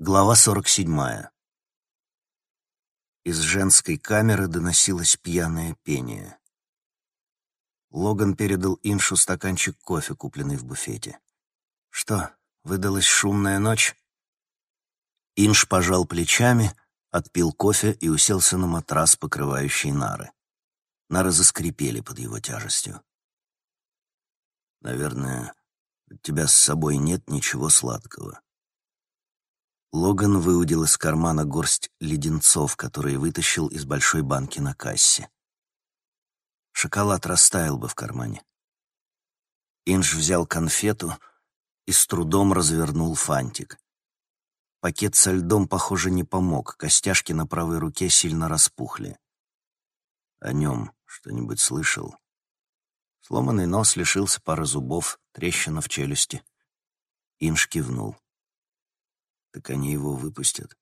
Глава 47. Из женской камеры доносилось пьяное пение. Логан передал Иншу стаканчик кофе, купленный в буфете. «Что, выдалась шумная ночь?» Инш пожал плечами, отпил кофе и уселся на матрас, покрывающий нары. Нары заскрипели под его тяжестью. «Наверное, у тебя с собой нет ничего сладкого», Логан выудил из кармана горсть леденцов, которые вытащил из большой банки на кассе. Шоколад растаял бы в кармане. Инж взял конфету и с трудом развернул фантик. Пакет со льдом, похоже, не помог, костяшки на правой руке сильно распухли. О нем что-нибудь слышал? Сломанный нос лишился пары зубов, трещина в челюсти. Инж кивнул. Так они его выпустят.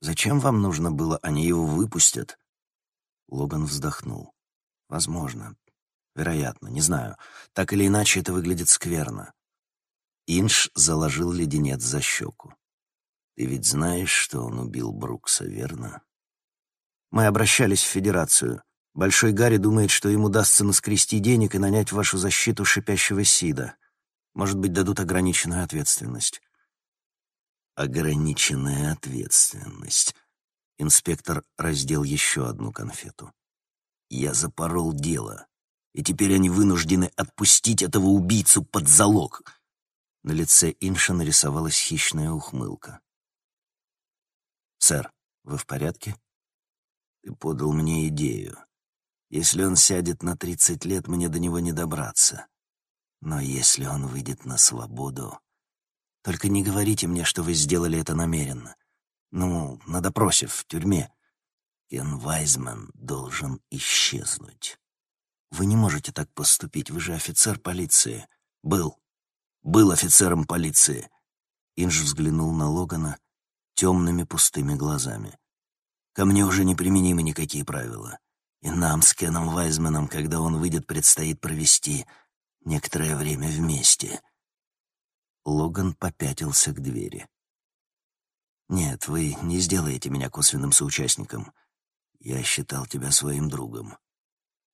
Зачем вам нужно было, они его выпустят? Логан вздохнул. Возможно. Вероятно, не знаю. Так или иначе, это выглядит скверно. Инш заложил леденец за щеку. «Ты ведь знаешь, что он убил Брукса, верно?» «Мы обращались в Федерацию. Большой Гарри думает, что ему удастся наскрести денег и нанять вашу защиту шипящего Сида. Может быть, дадут ограниченную ответственность ограниченная ответственность. Инспектор раздел еще одну конфету. Я запорол дело, и теперь они вынуждены отпустить этого убийцу под залог. На лице Инша нарисовалась хищная ухмылка. «Сэр, вы в порядке?» «Ты подал мне идею. Если он сядет на тридцать лет, мне до него не добраться. Но если он выйдет на свободу, только не говорите мне, что вы сделали это намеренно. Ну, на допросе, в тюрьме. Кен Вайзман должен исчезнуть. Вы не можете так поступить, вы же офицер полиции. Был. Был офицером полиции. Инж взглянул на Логана темными пустыми глазами. Ко мне уже не применимы никакие правила. И нам с Кеном Вайзманом, когда он выйдет, предстоит провести некоторое время вместе — Логан попятился к двери. «Нет, вы не сделаете меня косвенным соучастником. Я считал тебя своим другом.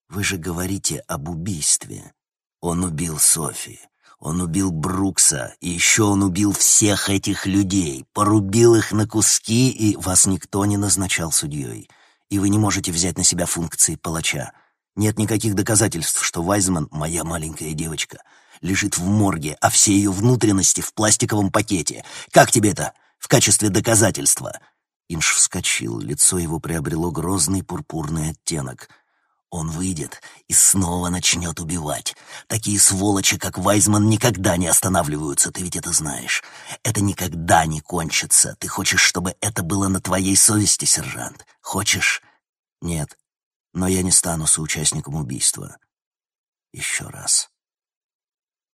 Вы же говорите об убийстве. Он убил Софи, он убил Брукса, и еще он убил всех этих людей, порубил их на куски, и вас никто не назначал судьей. И вы не можете взять на себя функции палача. Нет никаких доказательств, что Вайзман — моя маленькая девочка — лежит в морге, а все ее внутренности в пластиковом пакете. Как тебе это? В качестве доказательства?» Инш вскочил, лицо его приобрело грозный пурпурный оттенок. Он выйдет и снова начнет убивать. Такие сволочи, как Вайзман, никогда не останавливаются, ты ведь это знаешь. Это никогда не кончится. Ты хочешь, чтобы это было на твоей совести, сержант? Хочешь? Нет. Но я не стану соучастником убийства. Еще раз.